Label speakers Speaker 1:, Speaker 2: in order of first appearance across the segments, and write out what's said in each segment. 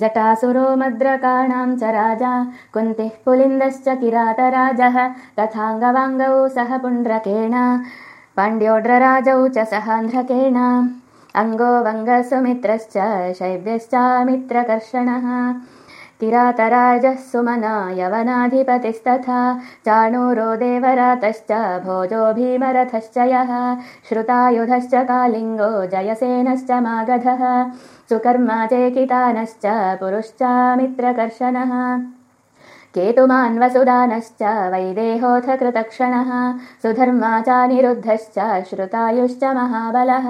Speaker 1: जटासुरो मद्रकाणां च राजा कुन्तिः पुलिन्दश्च किरातराजः तथाङ्गवाङ्गौ सह पुण्ड्रकेण पाण्ड्योड्रराजौ च सहान्ध्रकेण अङ्गो वङ्गसुमित्रश्च शैव्यश्चामित्रकर्षणः किरातराजः सुमना यवनाधिपतिस्तथा चाणूरो देवरातश्च भोजो भीमरथश्च यः श्रुतायुधश्च कालिङ्गो जयसेनश्च मागधः। सुकर्मा चेकितानश्च पुरुश्चामित्रकर्षणः। केतुमान्वसुदानश्च वैदेहोऽथ कृतक्षणः सुधर्मा चानिरुद्धश्च श्रुतायुश्च महाबलः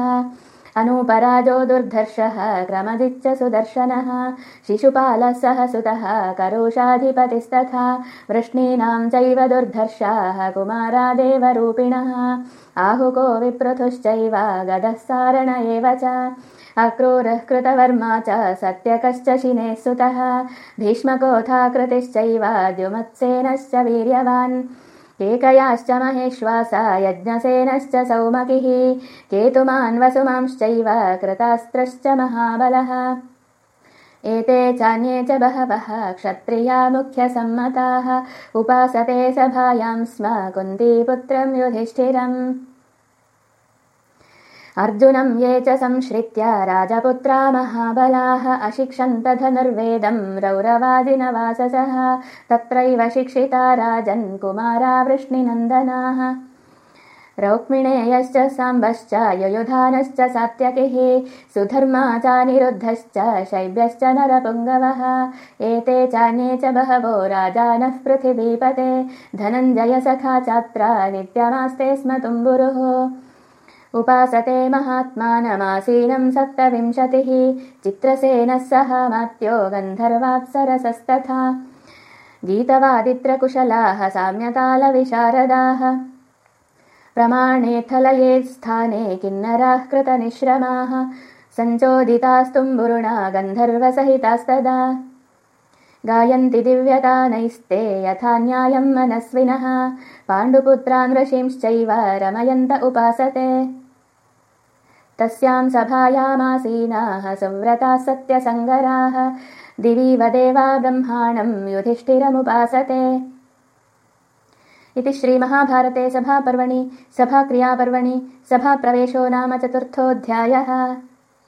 Speaker 1: अनूपराजो दुर्धर्षः क्रमदिच्च सुदर्शनः शिशुपालः सह सुतः करुषाधिपतिस्तथा वृष्णीनां चैव दुर्धर्षाः कुमारादेवरूपिणः आहुको विप्रथुश्चैव गदः सारण एव च अक्रूरः कृतवर्मा च सत्यकश्च शिने सुतः भीष्मकोथाकृतिश्चैव द्युमत्सेनश्च वीर्यवान् केकयाश्च महेश्वासा यज्ञसेनश्च सौमकिः केतुमान्वसुमांश्चैव कृतास्त्रश्च महाबलः। एते चान्ये च बहवः क्षत्रिया मुख्यसम्मताः उपासते सभायां स्म कुन्तीपुत्रं युधिष्ठिरम् अर्जुनं ये च संश्रित्य राजपुत्रा महाबलाः अशिक्षन्त धनुर्वेदं रौरवादिनवाससः तत्रैव शिक्षिता राजन् कुमारा वृष्णिनन्दनाः रौक्मिणेयश्च साम्बश्च ययुधानश्च सात्यकिः सुधर्मा चानिरुद्धश्च शैब्यश्च नरपुङ्गवः। एते चान्ये च बहवो राजानः पृथिवीपते। धनञ्जयसखा चात्रा नित्यमास्ते स्म तुम्बुरुः उपासते महात्मानमासीनं सप्तविंशतिः। चित्रसेनः सह मात्यो गन्धर्वाप्सरसस्तथा। गीतवादित्रकुशलाः साम्यतालविशारदाः प्रमाणेऽथलये स्थाने किन्नराः कृतनिश्रमाः। सञ्चोदितास्तुम्बुरुणा गन्धर्वसहितास्तदा। गायन्ति दिव्यतानैस्ते यथा न्यायं मनस्विनः। पाण्डुपुत्रान् ऋषींश्चैव रमयन्त उपासते तस्यां सभायामासीनाः सुव्रताः सत्यसङ्गराः। दिवीव देवा ब्रह्माणं युधिष्ठिरमुपासते। इति श्रीमहाभारते सभापर्वणि सभाक्रियापर्वणि सभाप्रवेशो नाम चतुर्थोऽध्यायः